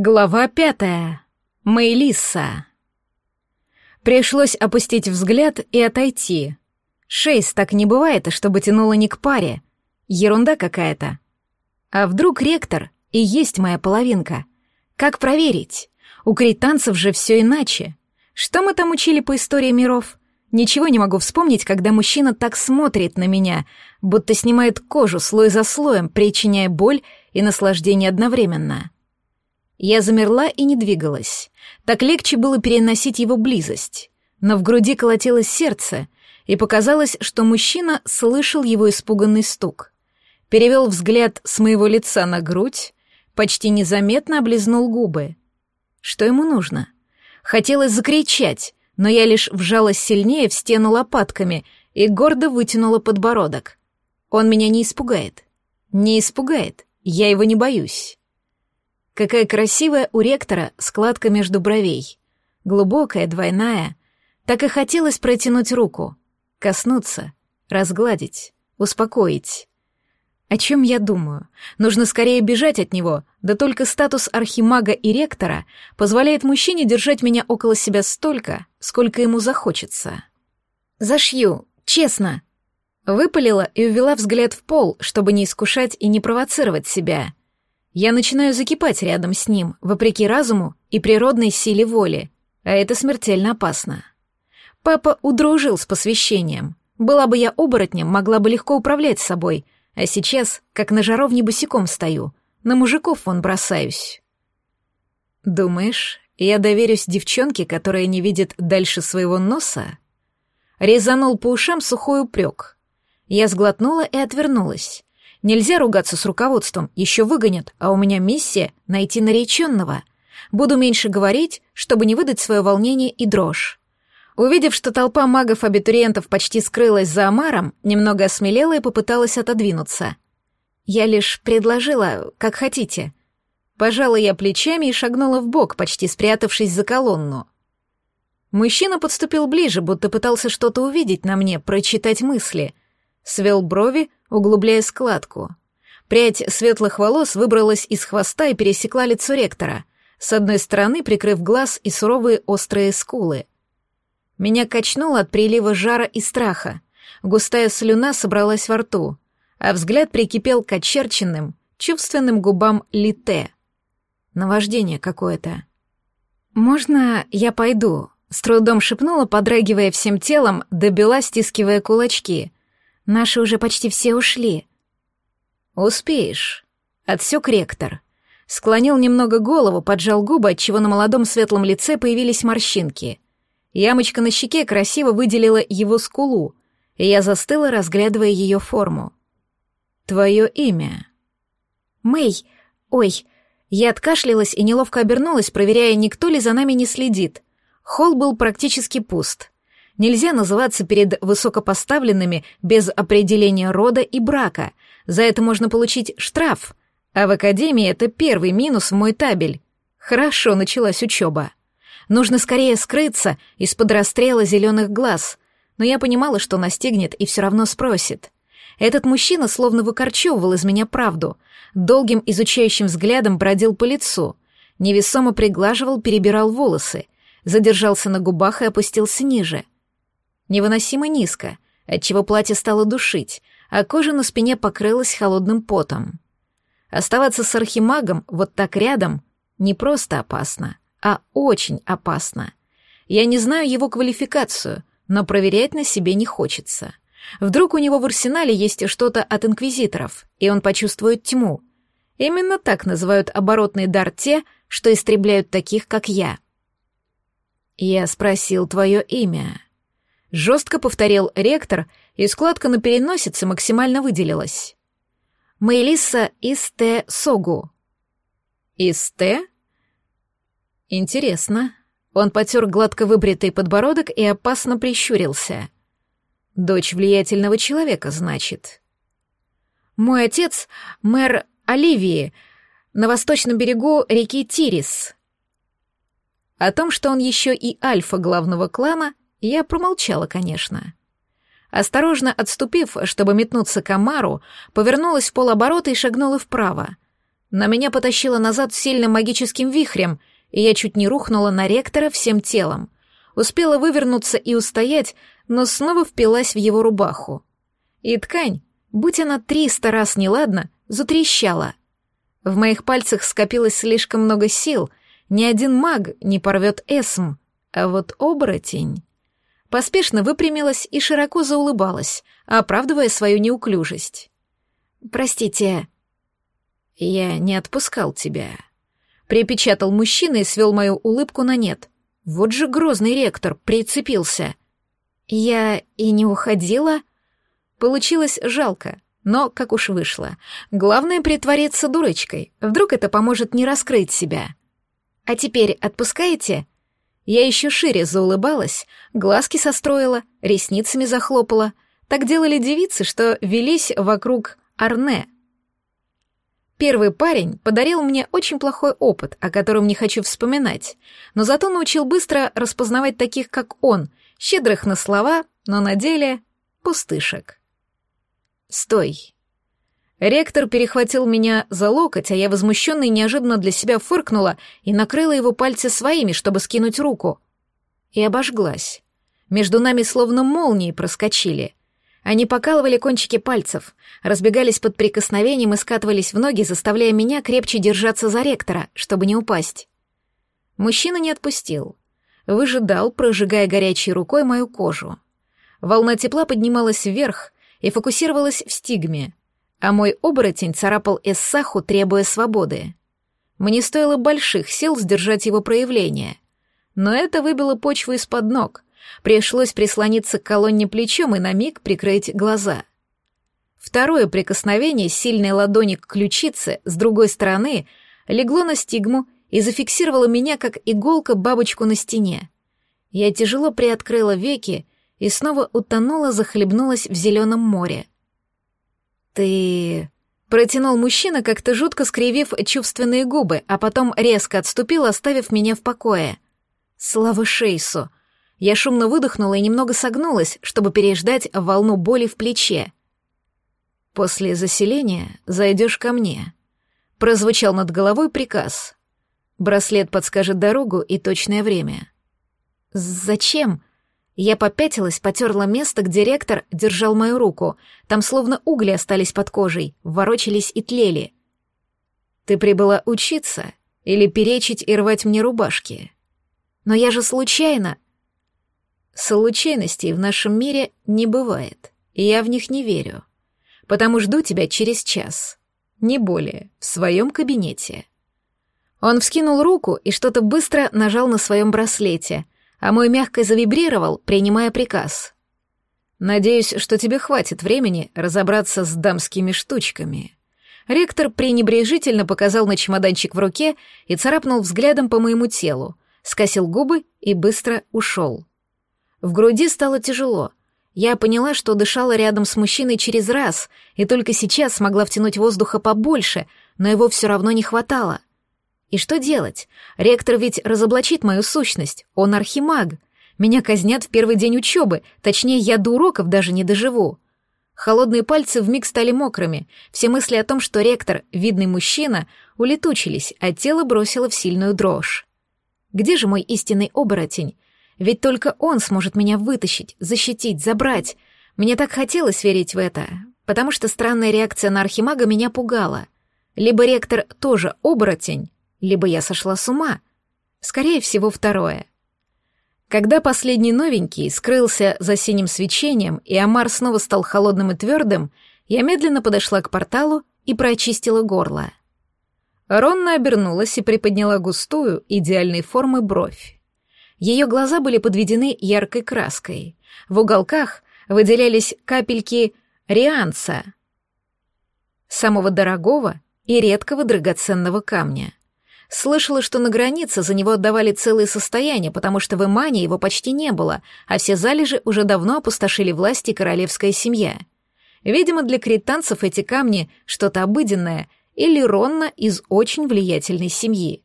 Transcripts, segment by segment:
Глава пятая. Мейлисса. Пришлось опустить взгляд и отойти. Шейс так не бывает, чтобы тянуло не к паре. Ерунда какая-то. А вдруг ректор и есть моя половинка? Как проверить? У кританцев же все иначе. Что мы там учили по истории миров? Ничего не могу вспомнить, когда мужчина так смотрит на меня, будто снимает кожу слой за слоем, причиняя боль и наслаждение одновременно. Я замерла и не двигалась. Так легче было переносить его близость. Но в груди колотилось сердце, и показалось, что мужчина слышал его испуганный стук. Перевел взгляд с моего лица на грудь, почти незаметно облизнул губы. Что ему нужно? Хотелось закричать, но я лишь вжалась сильнее в стену лопатками и гордо вытянула подбородок. Он меня не испугает. Не испугает. Я его не боюсь. Какая красивая у ректора складка между бровей. Глубокая, двойная. Так и хотелось протянуть руку, коснуться, разгладить, успокоить. О чем я думаю? Нужно скорее бежать от него, да только статус архимага и ректора позволяет мужчине держать меня около себя столько, сколько ему захочется. «Зашью, честно!» Выпалила и увела взгляд в пол, чтобы не искушать и не провоцировать себя. Я начинаю закипать рядом с ним, вопреки разуму и природной силе воли, а это смертельно опасно. Папа удружил с посвящением. Была бы я оборотнем, могла бы легко управлять собой, а сейчас, как на жаровне босиком стою, на мужиков вон бросаюсь. Думаешь, я доверюсь девчонке, которая не видит дальше своего носа? Резанул по ушам сухой упрек. Я сглотнула и отвернулась. Нельзя ругаться с руководством, еще выгонят, а у меня миссия — найти нареченного. Буду меньше говорить, чтобы не выдать свое волнение и дрожь. Увидев, что толпа магов-абитуриентов почти скрылась за Амаром, немного осмелела и попыталась отодвинуться. Я лишь предложила, как хотите. Пожала я плечами и шагнула в бок, почти спрятавшись за колонну. Мужчина подступил ближе, будто пытался что-то увидеть на мне, прочитать мысли. Свел брови, углубляя складку. Прядь светлых волос выбралась из хвоста и пересекла лицо ректора, с одной стороны прикрыв глаз и суровые острые скулы. Меня качнуло от прилива жара и страха. Густая слюна собралась во рту, а взгляд прикипел к очерченным, чувственным губам лите. Наваждение какое-то. «Можно я пойду?» — с трудом шепнула, подрагивая всем телом, добила, стискивая кулачки — Наши уже почти все ушли. Успеешь. Отсек ректор. Склонил немного голову, поджал губы, отчего на молодом светлом лице появились морщинки. Ямочка на щеке красиво выделила его скулу, и я застыла, разглядывая ее форму. «Твое имя?» «Мэй. Ой». Я откашлялась и неловко обернулась, проверяя, никто ли за нами не следит. Холл был практически пуст. Нельзя называться перед высокопоставленными без определения рода и брака. За это можно получить штраф. А в академии это первый минус в мой табель. Хорошо началась учеба. Нужно скорее скрыться из-под расстрела зеленых глаз. Но я понимала, что настигнет и все равно спросит. Этот мужчина словно выкорчевывал из меня правду. Долгим изучающим взглядом бродил по лицу. Невесомо приглаживал, перебирал волосы. Задержался на губах и опустился ниже — невыносимо низко, отчего платье стало душить, а кожа на спине покрылась холодным потом. Оставаться с архимагом вот так рядом не просто опасно, а очень опасно. Я не знаю его квалификацию, но проверять на себе не хочется. Вдруг у него в арсенале есть что-то от инквизиторов, и он почувствует тьму. Именно так называют оборотный дар те, что истребляют таких, как я. Я спросил твое имя. Жестко повторил ректор, и складка на переносице максимально выделилась. Мэйлиса Исте Согу. Исте? Интересно. Он потер гладко выбритый подбородок и опасно прищурился. Дочь влиятельного человека, значит. Мой отец — мэр Оливии, на восточном берегу реки Тирис. О том, что он еще и альфа главного клана, я промолчала, конечно. Осторожно отступив, чтобы метнуться к Амару, повернулась в полоборота и шагнула вправо. На меня потащило назад сильным магическим вихрем, и я чуть не рухнула на ректора всем телом. Успела вывернуться и устоять, но снова впилась в его рубаху. И ткань, будь она триста раз неладна, затрещала. В моих пальцах скопилось слишком много сил, ни один маг не порвет эсм, а вот оборотень... Поспешно выпрямилась и широко заулыбалась, оправдывая свою неуклюжесть. «Простите...» «Я не отпускал тебя», — припечатал мужчина и свел мою улыбку на нет. Вот же грозный ректор прицепился. Я и не уходила. Получилось жалко, но как уж вышло. Главное притвориться дурочкой. Вдруг это поможет не раскрыть себя. А теперь отпускаете? Я еще шире заулыбалась, глазки состроила, ресницами захлопала. Так делали девицы, что велись вокруг Арне — Первый парень подарил мне очень плохой опыт, о котором не хочу вспоминать, но зато научил быстро распознавать таких, как он, щедрых на слова, но на деле пустышек. «Стой!» Ректор перехватил меня за локоть, а я возмущенно и неожиданно для себя фыркнула и накрыла его пальцы своими, чтобы скинуть руку. И обожглась. Между нами словно молнии проскочили. Они покалывали кончики пальцев, разбегались под прикосновением и скатывались в ноги, заставляя меня крепче держаться за ректора, чтобы не упасть. Мужчина не отпустил. Выжидал, прожигая горячей рукой мою кожу. Волна тепла поднималась вверх и фокусировалась в стигме, а мой оборотень царапал Эссаху, требуя свободы. Мне стоило больших сил сдержать его проявление. Но это выбило почву из-под ног, Пришлось прислониться к колонне плечом и на миг прикрыть глаза. Второе прикосновение сильной ладони к ключице с другой стороны легло на стигму и зафиксировало меня, как иголка бабочку на стене. Я тяжело приоткрыла веки и снова утонула, захлебнулась в зеленом море. «Ты...» — протянул мужчина, как-то жутко скривив чувственные губы, а потом резко отступил, оставив меня в покое. «Слава Шейсу!» Я шумно выдохнула и немного согнулась, чтобы переждать волну боли в плече. «После заселения зайдешь ко мне», — прозвучал над головой приказ. Браслет подскажет дорогу и точное время. «Зачем?» Я попятилась, потерла место, где ректор держал мою руку. Там словно угли остались под кожей, ворочались и тлели. «Ты прибыла учиться или перечить и рвать мне рубашки?» «Но я же случайно...» Случайностей в нашем мире не бывает, и я в них не верю. Потому жду тебя через час. Не более, в своем кабинете. Он вскинул руку и что-то быстро нажал на своем браслете, а мой мягко завибрировал, принимая приказ. «Надеюсь, что тебе хватит времени разобраться с дамскими штучками». Ректор пренебрежительно показал на чемоданчик в руке и царапнул взглядом по моему телу, скосил губы и быстро ушел. В груди стало тяжело. Я поняла, что дышала рядом с мужчиной через раз, и только сейчас смогла втянуть воздуха побольше, но его все равно не хватало. И что делать? Ректор ведь разоблачит мою сущность, он архимаг. Меня казнят в первый день учебы, точнее, я до уроков даже не доживу. Холодные пальцы вмиг стали мокрыми, все мысли о том, что ректор — видный мужчина, улетучились, а тело бросило в сильную дрожь. Где же мой истинный оборотень? Ведь только он сможет меня вытащить, защитить, забрать. Мне так хотелось верить в это, потому что странная реакция на архимага меня пугала. Либо ректор тоже оборотень, либо я сошла с ума. Скорее всего, второе. Когда последний новенький скрылся за синим свечением, и Амар снова стал холодным и твердым, я медленно подошла к порталу и прочистила горло. Ронна обернулась и приподняла густую, идеальной формы бровь. Ее глаза были подведены яркой краской. В уголках выделялись капельки рианца, самого дорогого и редкого драгоценного камня. Слышала, что на границе за него отдавали целые состояния, потому что в Имане его почти не было, а все залежи уже давно опустошили власти королевская семья. Видимо, для кританцев эти камни — что-то обыденное или Ронна из очень влиятельной семьи.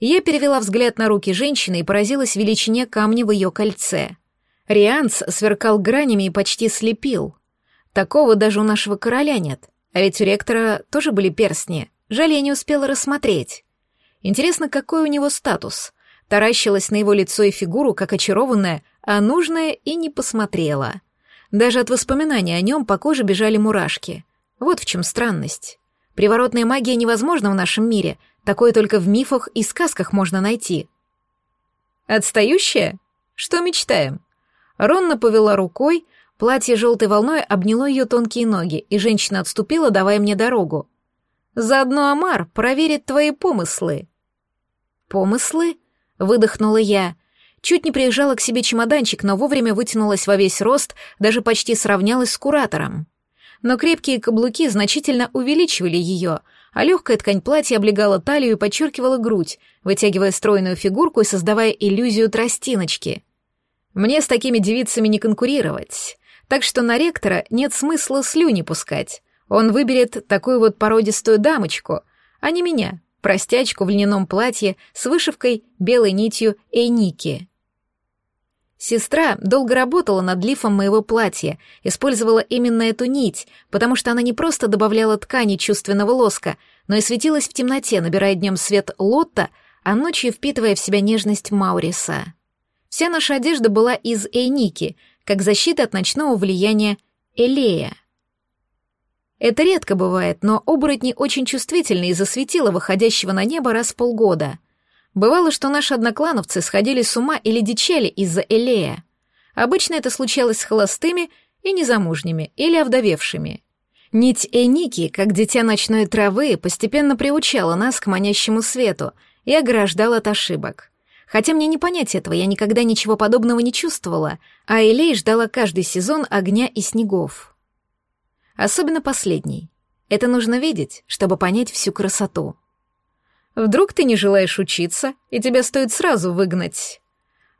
Я перевела взгляд на руки женщины и поразилась величине камня в ее кольце. Рианс сверкал гранями и почти слепил. Такого даже у нашего короля нет. А ведь у ректора тоже были перстни, Жаль, я не успела рассмотреть. Интересно, какой у него статус. Таращилась на его лицо и фигуру, как очарованная, а нужная и не посмотрела. Даже от воспоминаний о нем по коже бежали мурашки. Вот в чем странность. Приворотная магия невозможна в нашем мире, такое только в мифах и сказках можно найти. «Отстающая? Что мечтаем?» Ронна повела рукой, платье желтой волной обняло ее тонкие ноги, и женщина отступила, давая мне дорогу. «Заодно Амар проверит твои помыслы». «Помыслы?» — выдохнула я. Чуть не приезжала к себе чемоданчик, но вовремя вытянулась во весь рост, даже почти сравнялась с куратором. Но крепкие каблуки значительно увеличивали ее, а легкая ткань платья облегала талию и подчеркивала грудь, вытягивая стройную фигурку и создавая иллюзию тростиночки. Мне с такими девицами не конкурировать, так что на ректора нет смысла слюни пускать. Он выберет такую вот породистую дамочку, а не меня, простячку в льняном платье с вышивкой белой нитью Эйники. Сестра долго работала над лифом моего платья, использовала именно эту нить, потому что она не просто добавляла ткани чувственного лоска, но и светилась в темноте, набирая днем свет Лотта, а ночью впитывая в себя нежность Мауриса. Вся наша одежда была из Эйники, как защита от ночного влияния Элея. Это редко бывает, но оборотни очень чувствительны из-за светила, выходящего на небо раз в полгода. Бывало, что наши одноклановцы сходили с ума или дичали из-за Элея. Обычно это случалось с холостыми и незамужними, или овдовевшими. Нить Эники, как дитя ночной травы, постепенно приучала нас к манящему свету и ограждала от ошибок. Хотя мне не понять этого, я никогда ничего подобного не чувствовала, а Элей ждала каждый сезон огня и снегов. Особенно последний. Это нужно видеть, чтобы понять всю красоту. Вдруг ты не желаешь учиться, и тебя стоит сразу выгнать.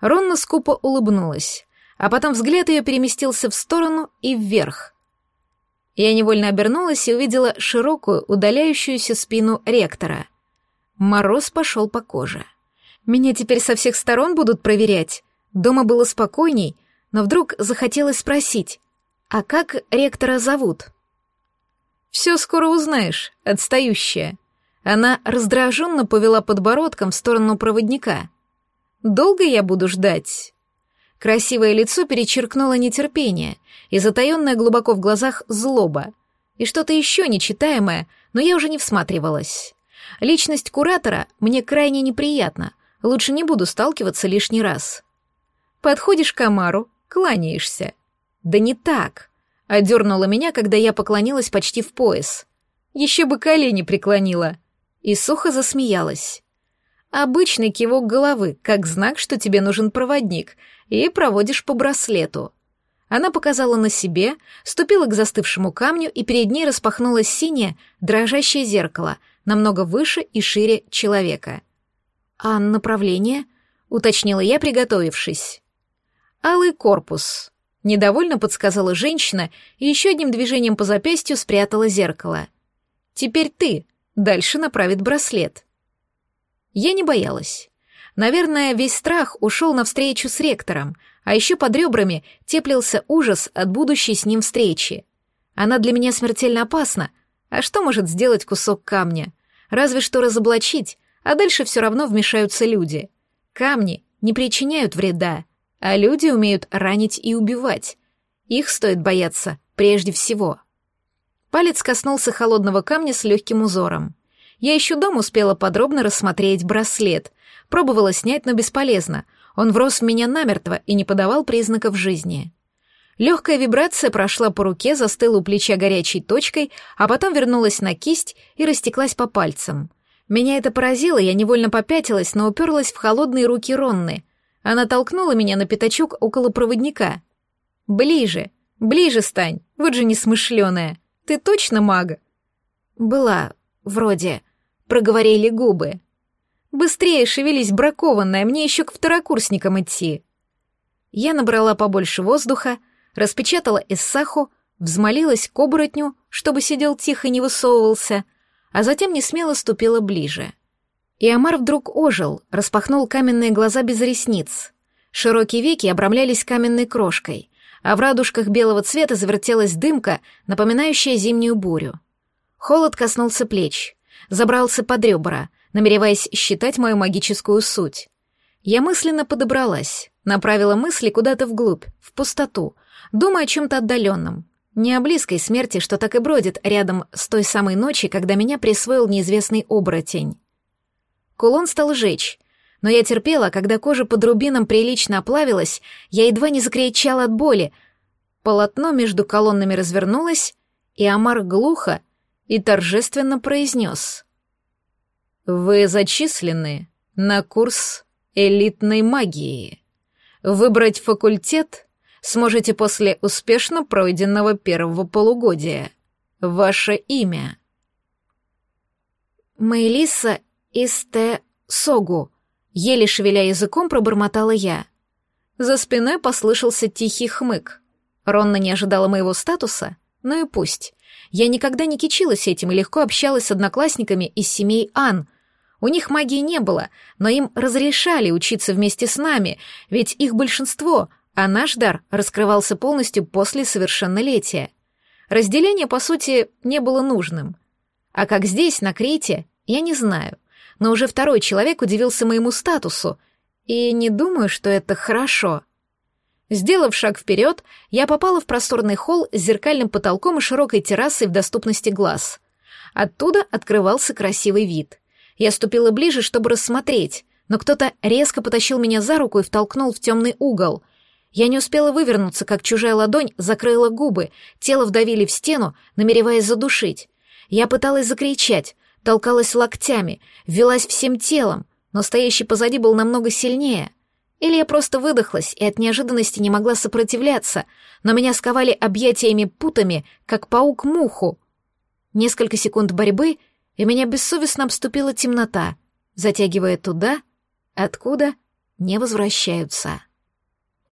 Ронна скупо улыбнулась, а потом взгляд ее переместился в сторону и вверх. Я невольно обернулась и увидела широкую, удаляющуюся спину ректора. Мороз пошел по коже. Меня теперь со всех сторон будут проверять. Дома было спокойней, но вдруг захотелось спросить, «А как ректора зовут?» «Все скоро узнаешь, отстающая». Она раздраженно повела подбородком в сторону проводника. «Долго я буду ждать?» Красивое лицо перечеркнуло нетерпение и затаённое глубоко в глазах злоба. И что-то еще нечитаемое, но я уже не всматривалась. Личность куратора мне крайне неприятна, лучше не буду сталкиваться лишний раз. Подходишь к Амару, кланяешься — да не так. Одернула меня, когда я поклонилась почти в пояс. Еще бы колени преклонила. И сухо засмеялась. Обычный кивок головы, как знак, что тебе нужен проводник, и проводишь по браслету. Она показала на себе, ступила к застывшему камню, и перед ней распахнулось синее, дрожащее зеркало, намного выше и шире человека. «А направление?» — уточнила я, приготовившись. «Алый корпус», Недовольно подсказала женщина и еще одним движением по запястью спрятала зеркало. «Теперь ты», дальше направит браслет. Я не боялась. Наверное, весь страх ушел навстречу с ректором, а еще под ребрами теплился ужас от будущей с ним встречи. Она для меня смертельно опасна, а что может сделать кусок камня? Разве что разоблачить, а дальше все равно вмешаются люди. Камни не причиняют вреда, а люди умеют ранить и убивать. Их стоит бояться прежде всего. Палец коснулся холодного камня с легким узором. Я еще дома успела подробно рассмотреть браслет. Пробовала снять, но бесполезно. Он врос в меня намертво и не подавал признаков жизни. Легкая вибрация прошла по руке, застыла у плеча горячей точкой, а потом вернулась на кисть и растеклась по пальцам. Меня это поразило, я невольно попятилась, но уперлась в холодные руки Ронны. Она толкнула меня на пятачок около проводника. «Ближе, ближе стань, вот же несмышленая. Ты точно маг?» «Была, вроде», — проговорили губы. «Быстрее шевелись, бракованная, мне еще к второкурсникам идти». Я набрала побольше воздуха, распечатала эссаху, взмолилась к оборотню, чтобы сидел тихо и не высовывался, а затем не смело ступила ближе. И Амар вдруг ожил, распахнул каменные глаза без ресниц. Широкие веки обрамлялись каменной крошкой, а в радужках белого цвета завертелась дымка, напоминающая зимнюю бурю. Холод коснулся плеч. забрался под ребра, намереваясь считать мою магическую суть. Я мысленно подобралась, направила мысли куда-то вглубь, в пустоту, думая о чем-то отдаленном. Не о близкой смерти, что так и бродит рядом с той самой ночи, когда меня присвоил неизвестный оборотень. Кулон стал жечь, но я терпела, когда кожа под рубином прилично оплавилась, я едва не закричала от боли. Полотно между колоннами развернулось, и Амар глухо и торжественно произнес. «Вы зачислены на курс элитной магии. Выбрать факультет сможете после успешно пройденного первого полугодия. Ваше имя?» «Мэйлиса Исте Согу», — еле шевеля языком пробормотала я. За спиной послышался тихий хмык. Ронна не ожидала моего статуса, но и пусть. Я никогда не кичилась этим и легко общалась с одноклассниками из семей Ан. У них магии не было, но им разрешали учиться вместе с нами, ведь их большинство, а наш дар раскрывался полностью после совершеннолетия. Разделение, по сути, не было нужным. А как здесь, на Крите, я не знаю. Но уже второй человек удивился моему статусу, и не думаю, что это хорошо. Сделав шаг вперед, я попала в просторный холл с зеркальным потолком и широкой террасой в доступности глаз. Оттуда открывался красивый вид. Я ступила ближе, чтобы рассмотреть, но кто-то резко потащил меня за руку и втолкнул в темный угол. Я не успела вывернуться, как чужая ладонь закрыла губы, тело вдавили в стену, намереваясь задушить. Я пыталась закричать, толкалась локтями, велась всем телом, но стоящий позади был намного сильнее — или я просто выдохлась и от неожиданности не могла сопротивляться, но меня сковали объятиями путами, как паук муху. Несколько секунд борьбы, и меня бессовестно обступила темнота, затягивая туда, откуда не возвращаются.